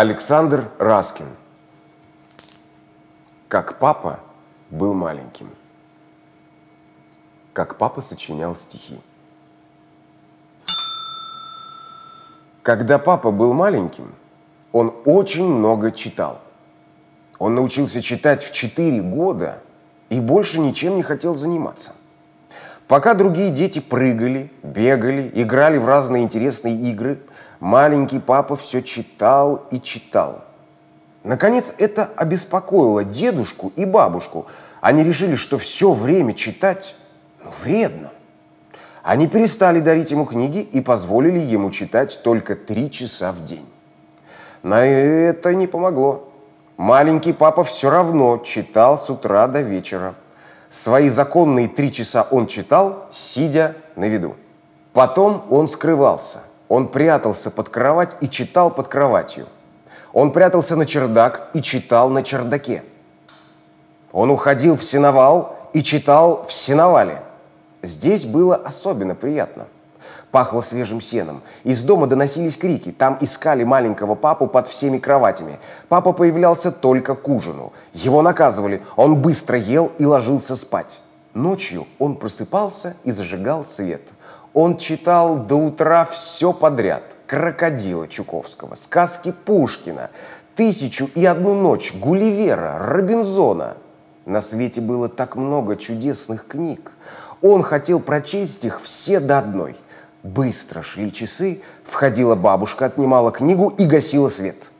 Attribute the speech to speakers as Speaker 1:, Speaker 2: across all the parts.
Speaker 1: Александр Раскин. Как папа был маленьким. Как папа сочинял стихи. Когда папа был маленьким, он очень много читал. Он научился читать в 4 года и больше ничем не хотел заниматься. Пока другие дети прыгали, бегали, играли в разные интересные игры, маленький папа все читал и читал. Наконец это обеспокоило дедушку и бабушку. Они решили, что все время читать ну, вредно. Они перестали дарить ему книги и позволили ему читать только три часа в день. На это не помогло. Маленький папа все равно читал с утра до вечера – Свои законные три часа он читал, сидя на виду. Потом он скрывался. Он прятался под кровать и читал под кроватью. Он прятался на чердак и читал на чердаке. Он уходил в сеновал и читал в сеновале. Здесь было особенно приятно – Пахло свежим сеном. Из дома доносились крики. Там искали маленького папу под всеми кроватями. Папа появлялся только к ужину. Его наказывали. Он быстро ел и ложился спать. Ночью он просыпался и зажигал свет. Он читал до утра все подряд. Крокодила Чуковского, сказки Пушкина, «Тысячу и одну ночь», Гулливера, Робинзона. На свете было так много чудесных книг. Он хотел прочесть их все до одной – Быстро шли часы, входила бабушка, отнимала книгу и гасила свет.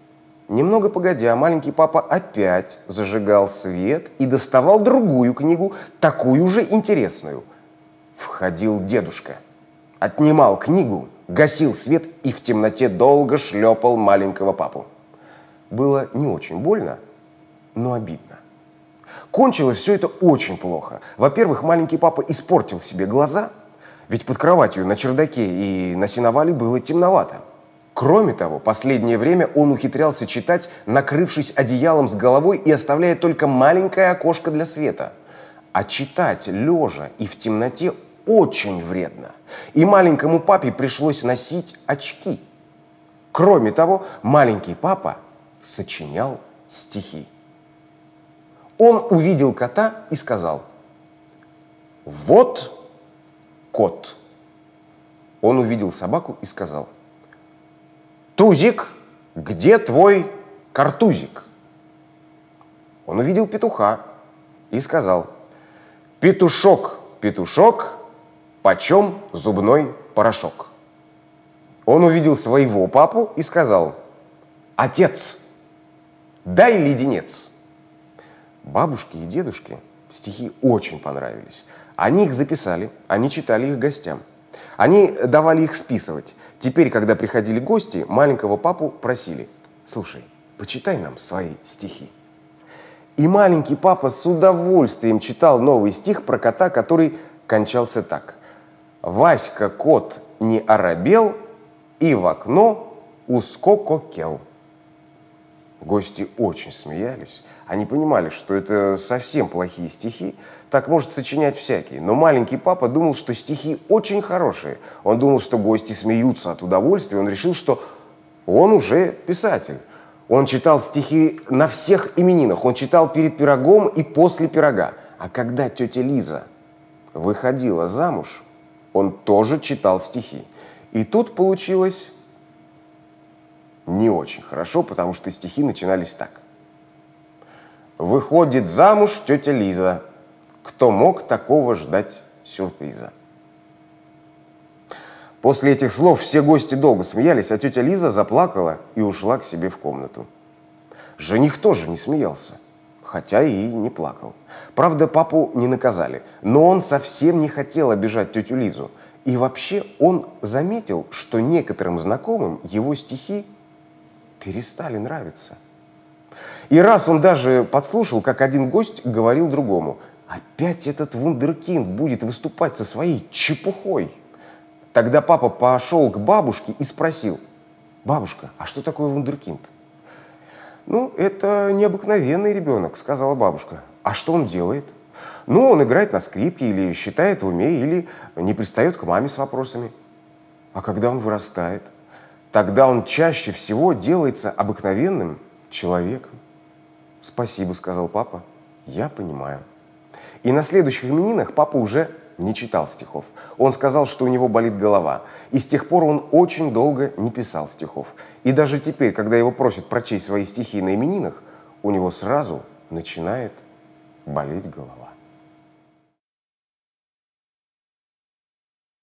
Speaker 1: Немного погодя, маленький папа опять зажигал свет и доставал другую книгу, такую же интересную. Входил дедушка, отнимал книгу, гасил свет и в темноте долго шлепал маленького папу. Было не очень больно, но обидно. Кончилось все это очень плохо. Во-первых, маленький папа испортил себе глаза – ведь под кроватью на чердаке и на сеновале было темновато. Кроме того, последнее время он ухитрялся читать, накрывшись одеялом с головой и оставляя только маленькое окошко для света. А читать лежа и в темноте очень вредно. И маленькому папе пришлось носить очки. Кроме того, маленький папа сочинял стихи. Он увидел кота и сказал, вот кот. Он увидел собаку и сказал, «Тузик, где твой картузик?» Он увидел петуха и сказал, «Петушок, петушок, почем зубной порошок?» Он увидел своего папу и сказал, «Отец, дай леденец!» Бабушке и дедушке стихи очень понравились. Они их записали, они читали их гостям. Они давали их списывать. Теперь, когда приходили гости, маленького папу просили, слушай, почитай нам свои стихи. И маленький папа с удовольствием читал новый стих про кота, который кончался так. «Васька кот не оробел, и в окно ускококел». Гости очень смеялись. Они понимали, что это совсем плохие стихи, так может сочинять всякий. Но маленький папа думал, что стихи очень хорошие. Он думал, что гости смеются от удовольствия. Он решил, что он уже писатель. Он читал стихи на всех именинах. Он читал перед пирогом и после пирога. А когда тетя Лиза выходила замуж, он тоже читал стихи. И тут получилось не очень хорошо, потому что стихи начинались так. Выходит замуж тетя Лиза. Кто мог такого ждать сюрприза? После этих слов все гости долго смеялись, а тетя Лиза заплакала и ушла к себе в комнату. Жених тоже не смеялся, хотя и не плакал. Правда, папу не наказали, но он совсем не хотел обижать тетю Лизу. И вообще он заметил, что некоторым знакомым его стихи перестали нравиться – и раз он даже подслушал, как один гость говорил другому, опять этот вундеркинд будет выступать со своей чепухой. Тогда папа пошел к бабушке и спросил, бабушка, а что такое вундеркинд? Ну, это необыкновенный ребенок, сказала бабушка. А что он делает? Ну, он играет на скрипке или считает в уме, или не пристает к маме с вопросами. А когда он вырастает? тогда он чаще всего делается обыкновенным человеком. «Спасибо», — сказал папа, — «я понимаю». И на следующих именинах папа уже не читал стихов. Он сказал, что у него болит голова. И с тех пор он очень долго не писал стихов. И даже теперь, когда его просят прочесть свои стихи на именинах, у него сразу начинает болеть голова.